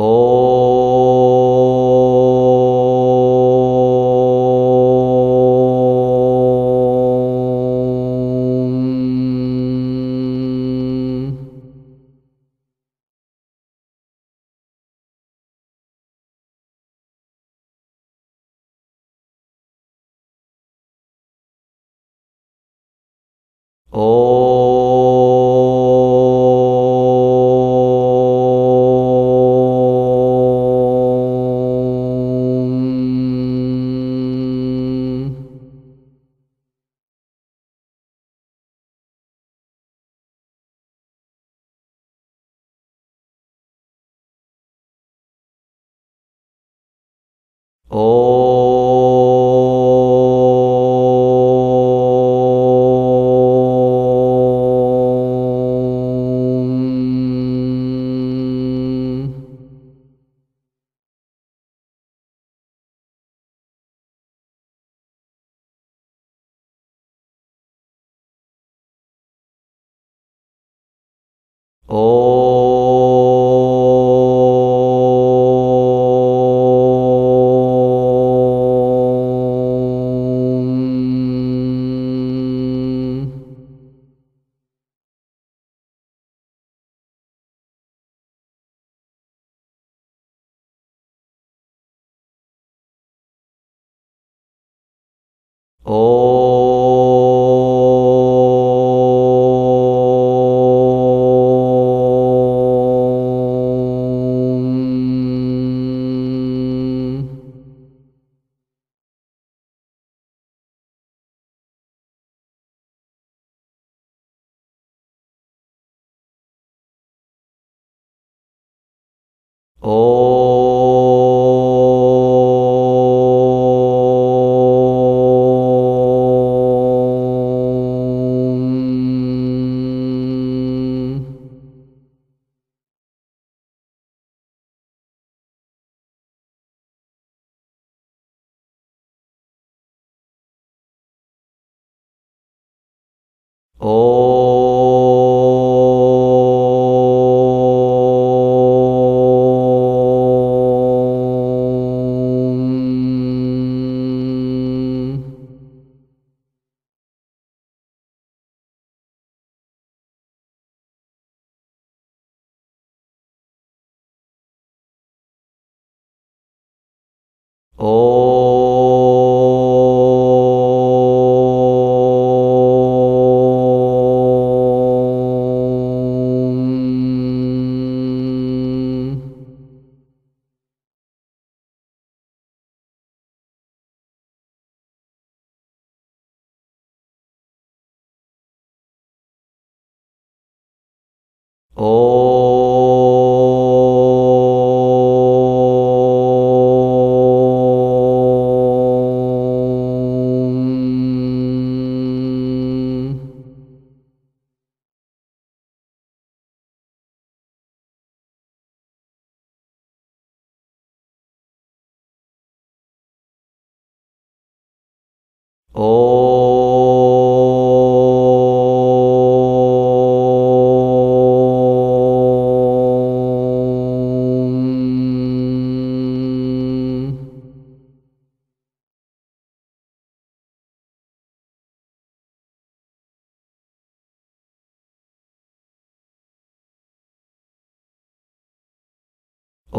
ओ ô Ồ,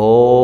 ô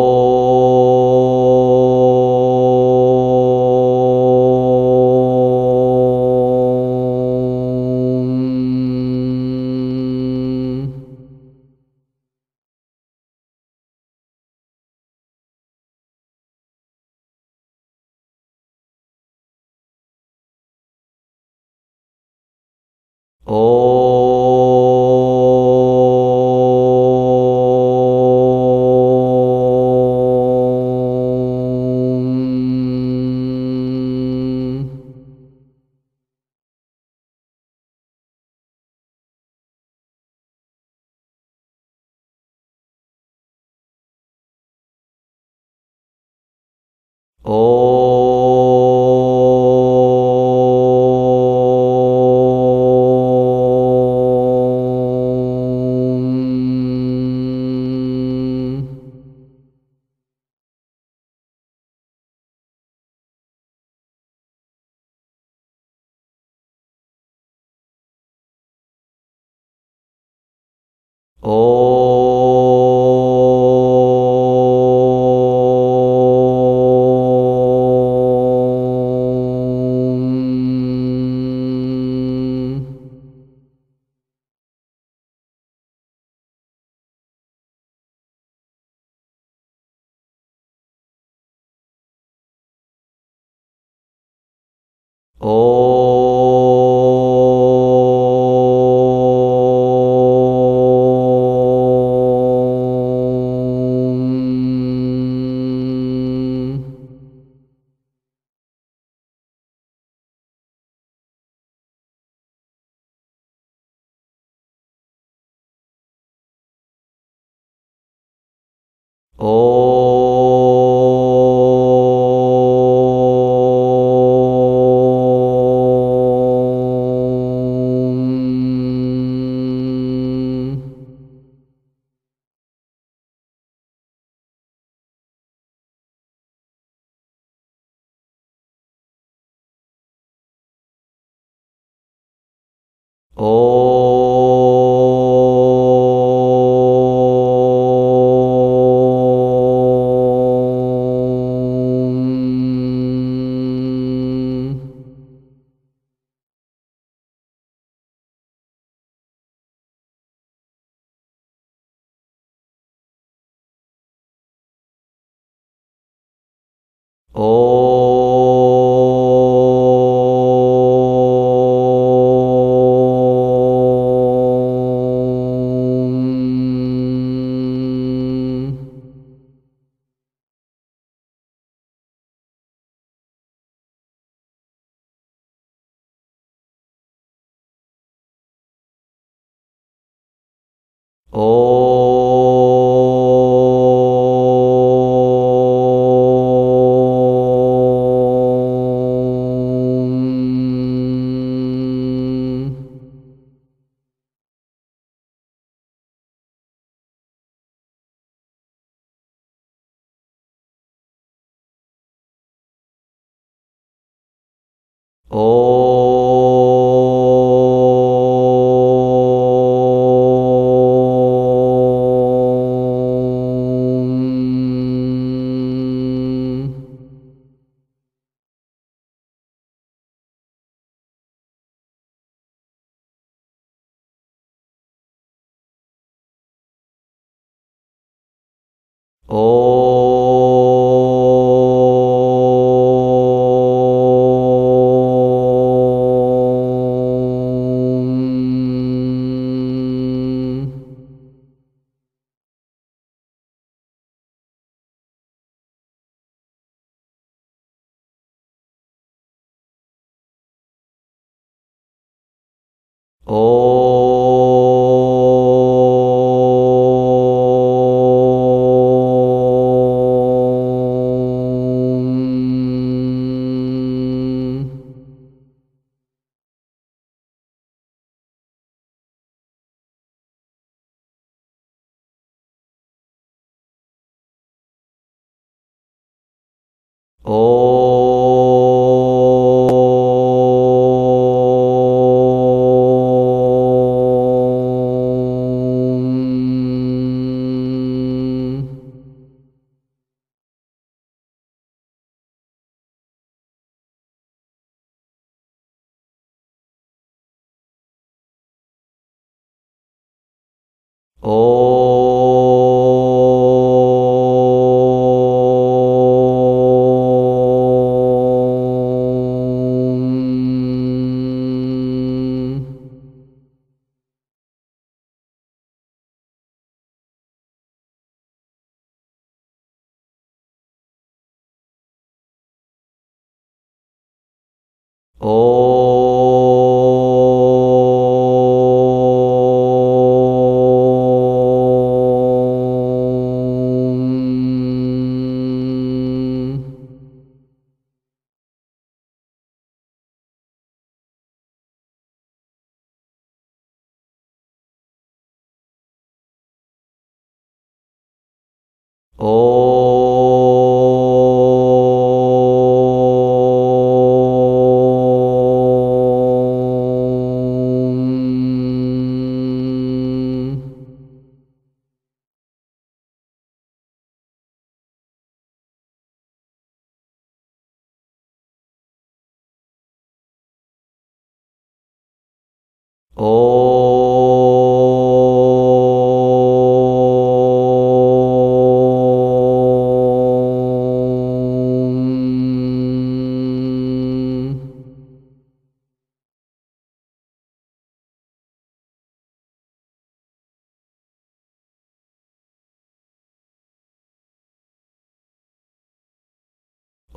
哦。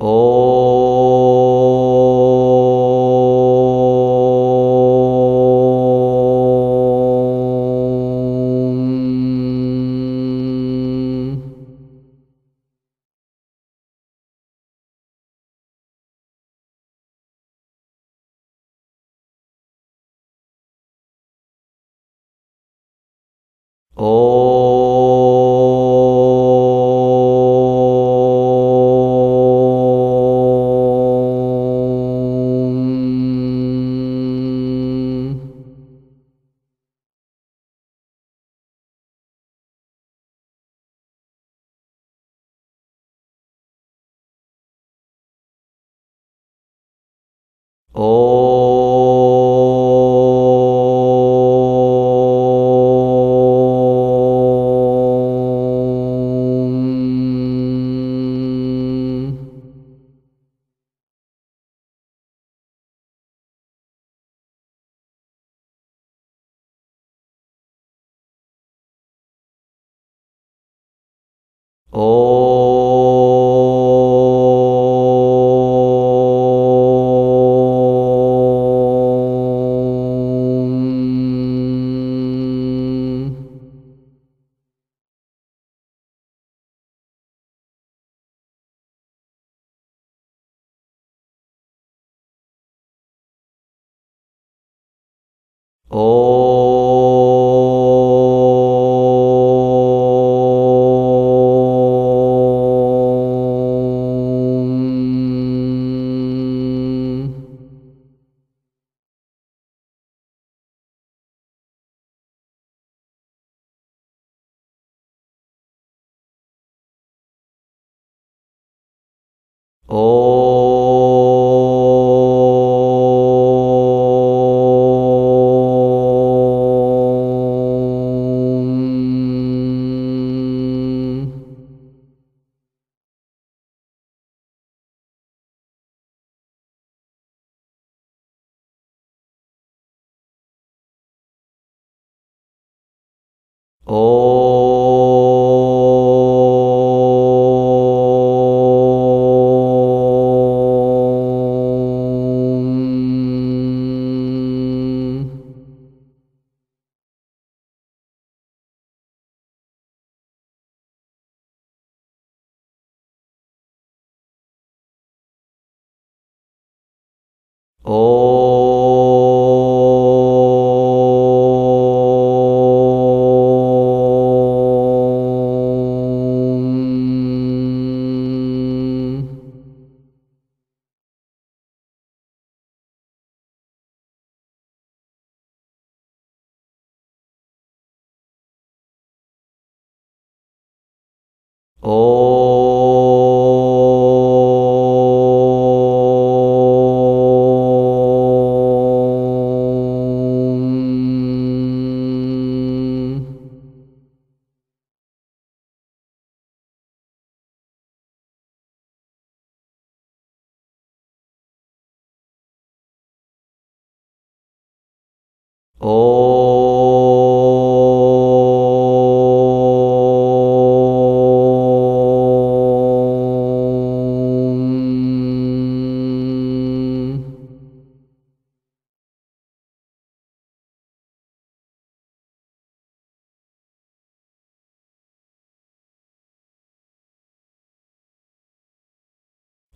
お哦。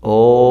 Oh.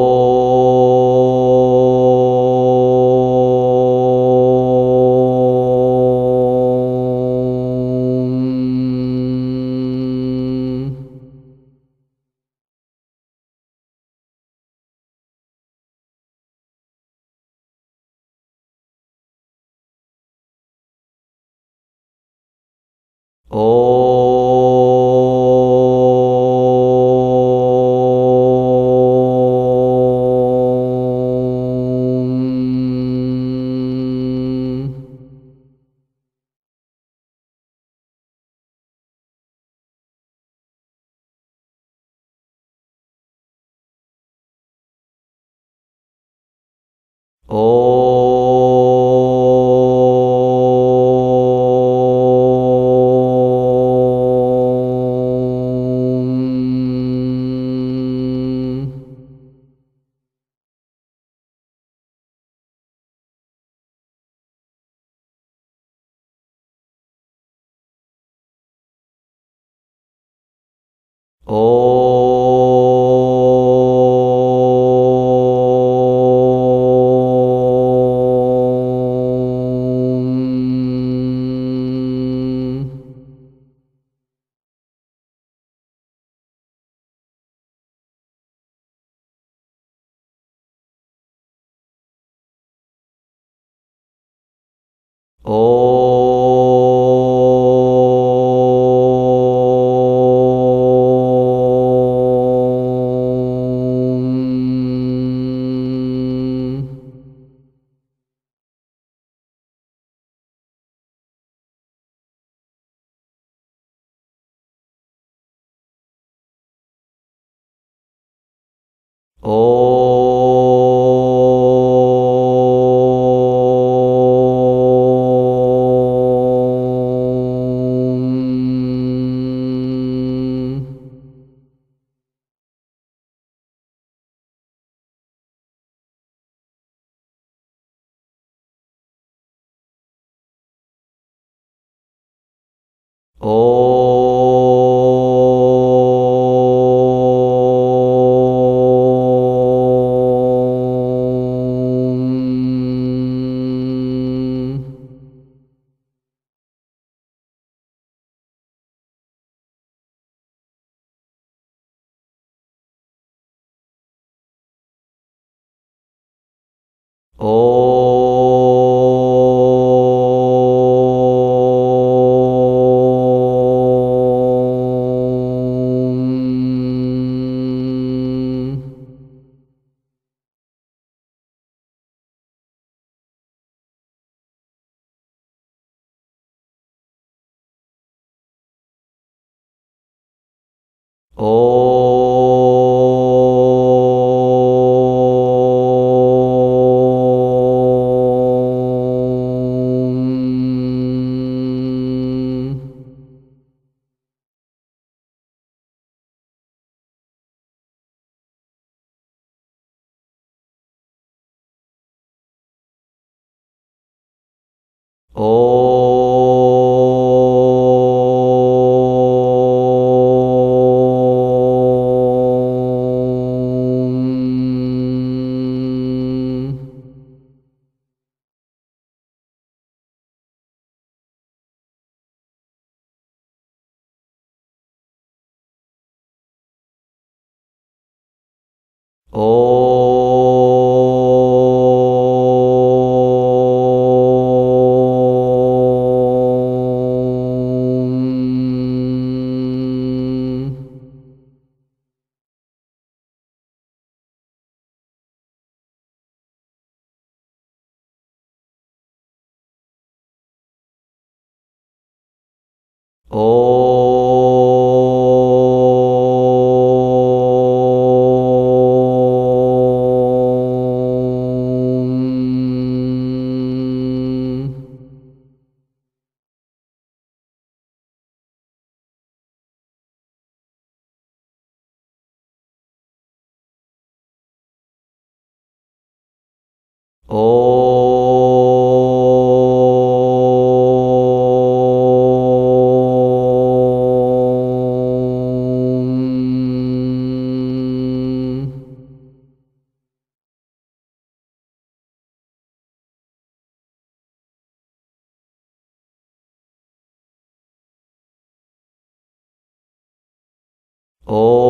おー。ओ おー。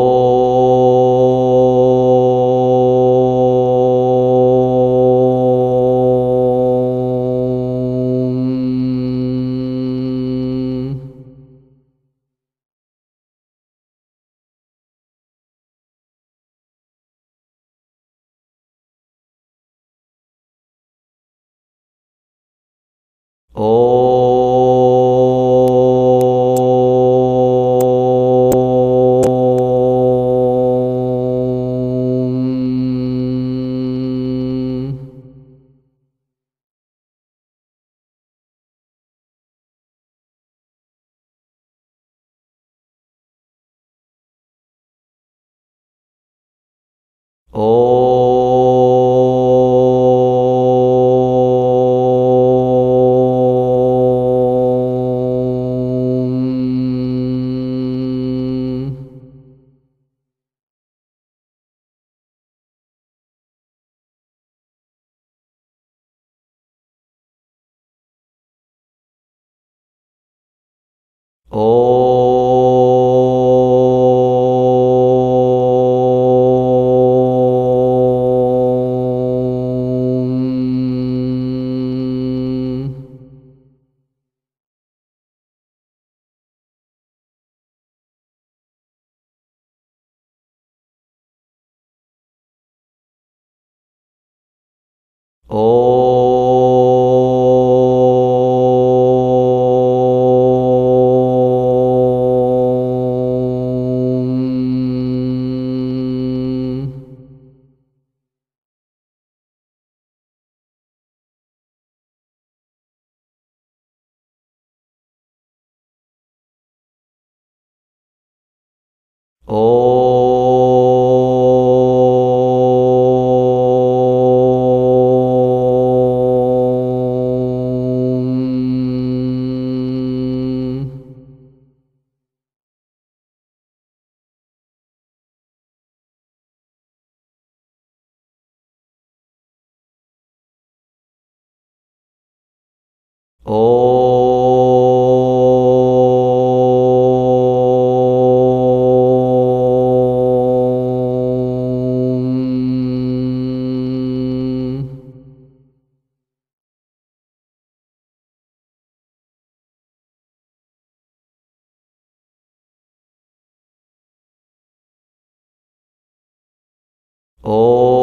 ओ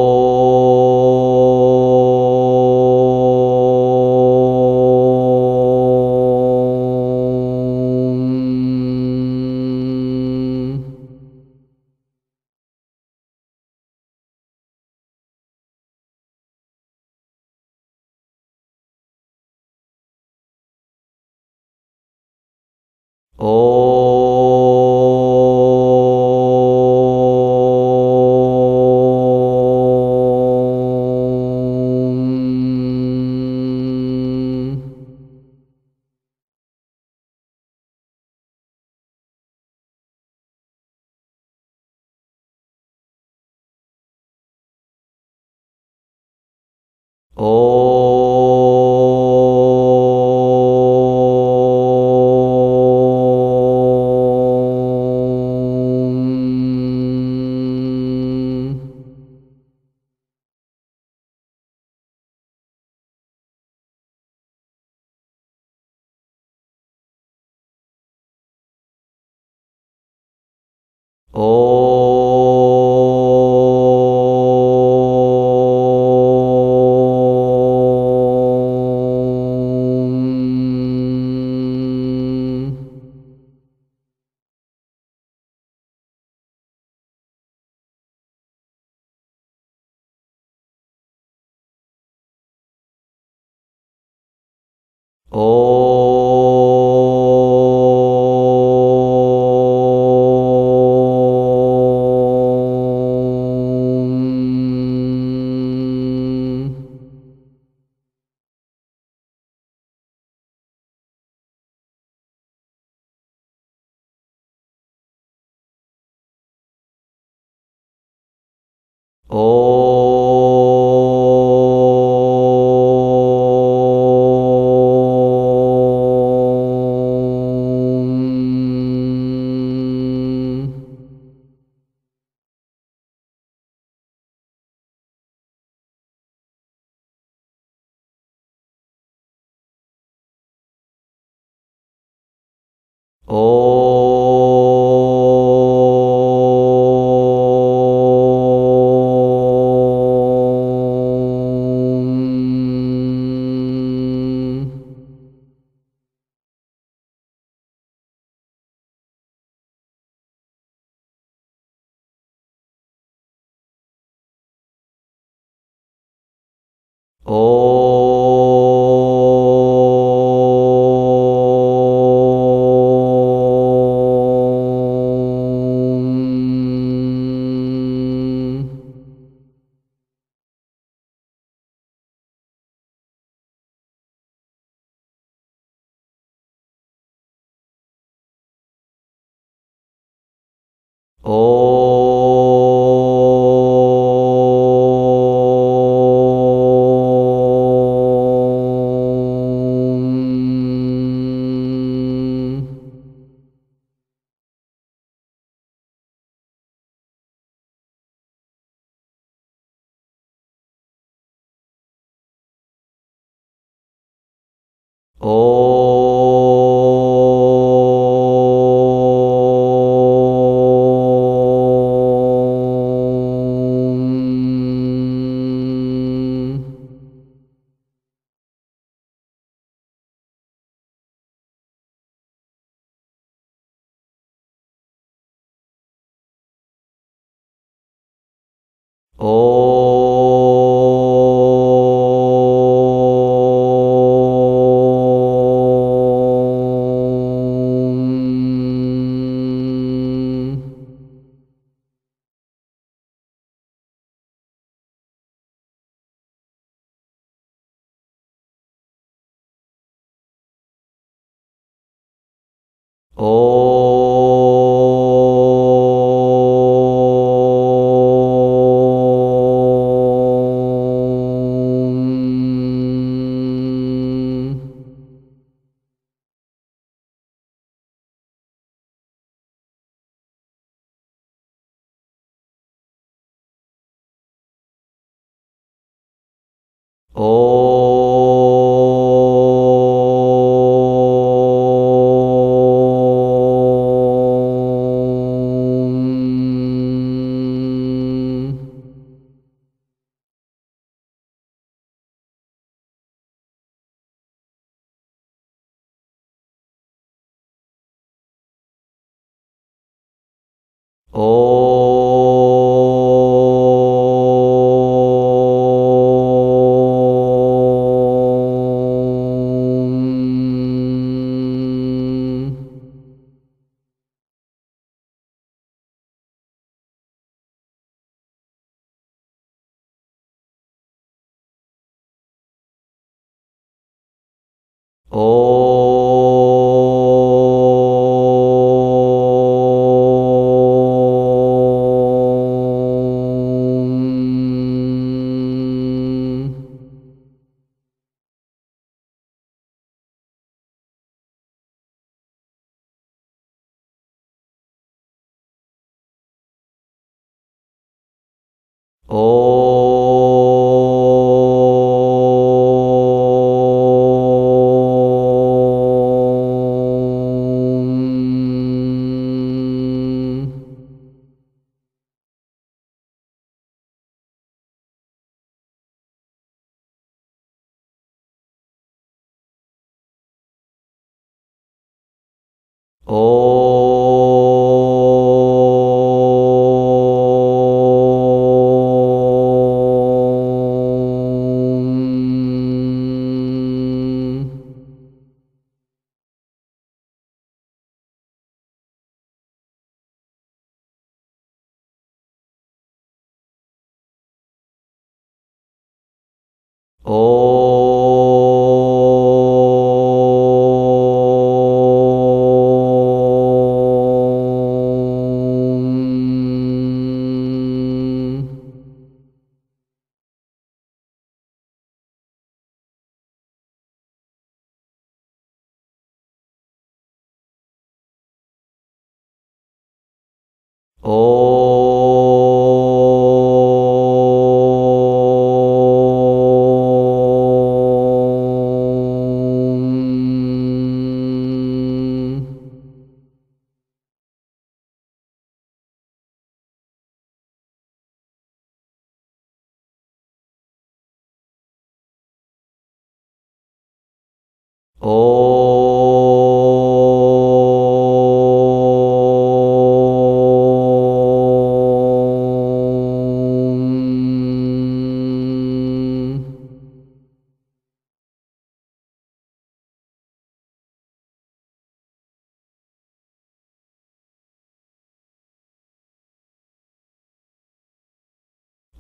おー。Oh.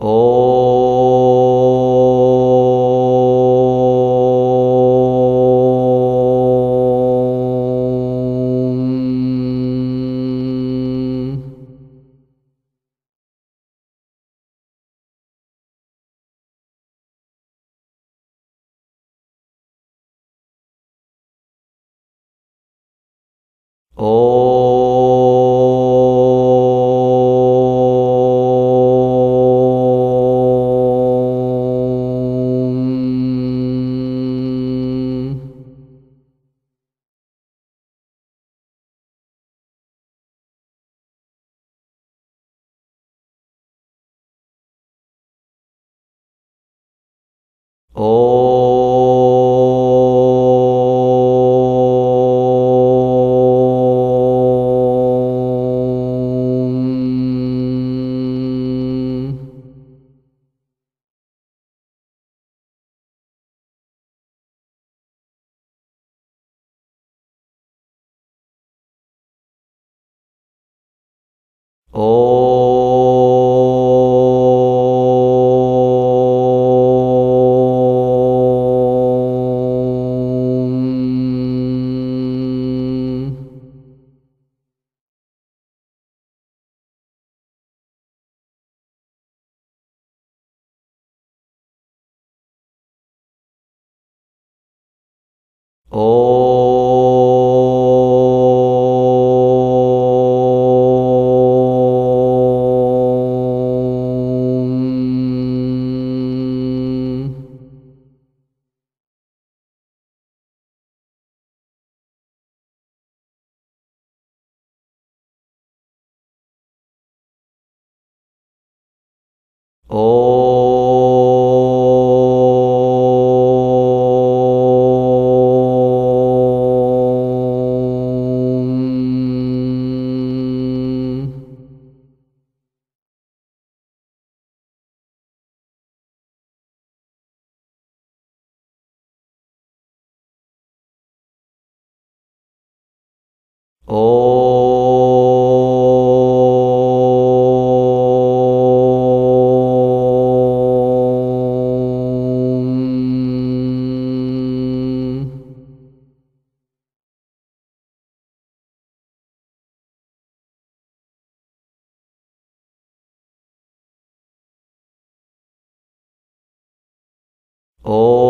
哦。おー。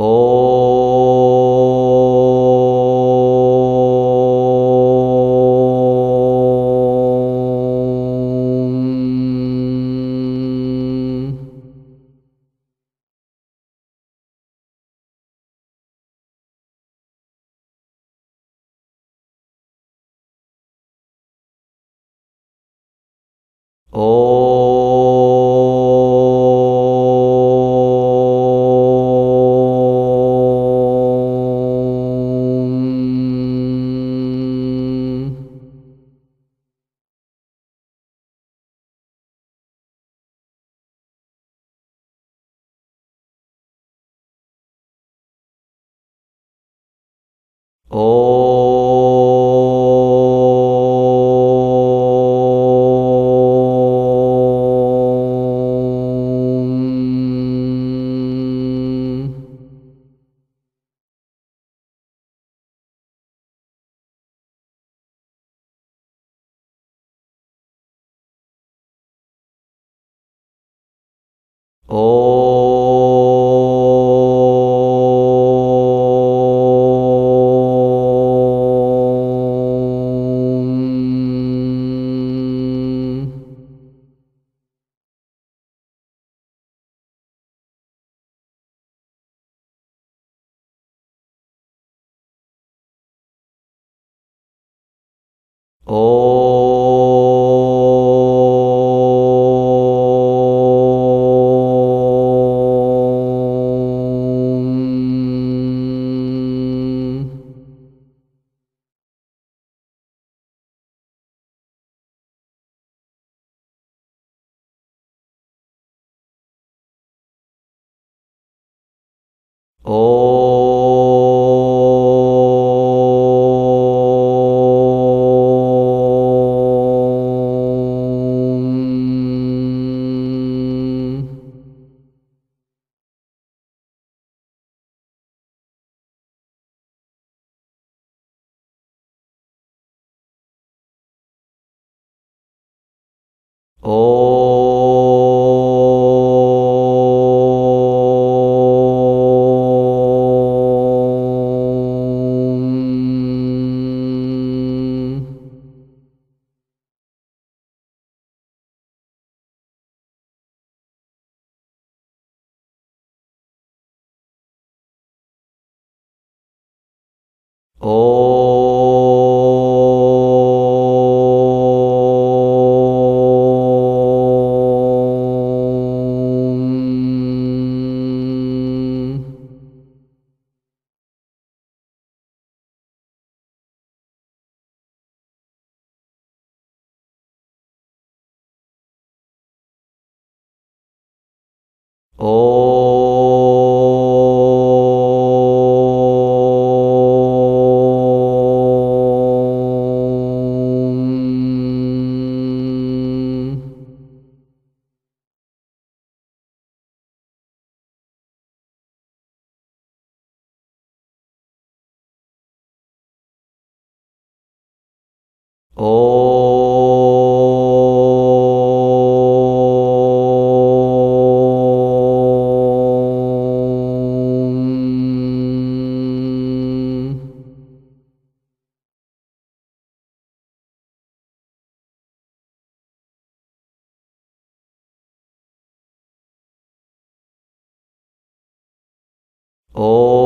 お哦。哦。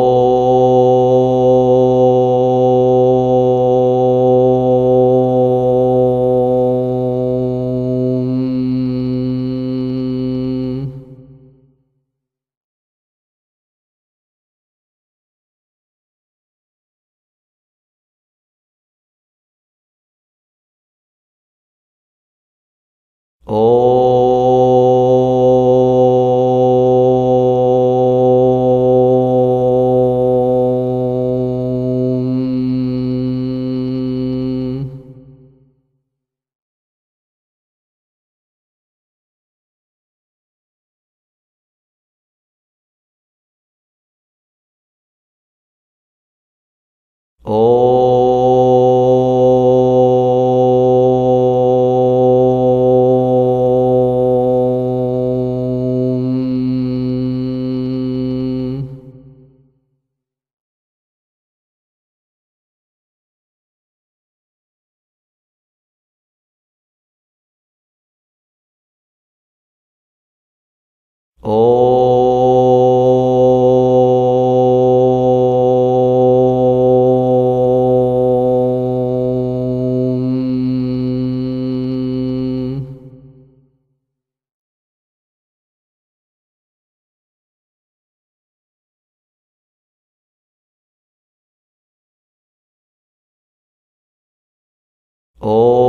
Oh.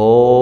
ô